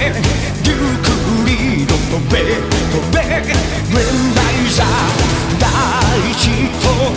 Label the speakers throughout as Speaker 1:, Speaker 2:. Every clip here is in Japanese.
Speaker 1: デュークリード飛べ飛べイザー第地と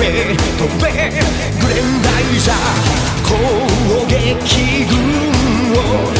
Speaker 1: べ飛べグレンダイザー攻撃軍を。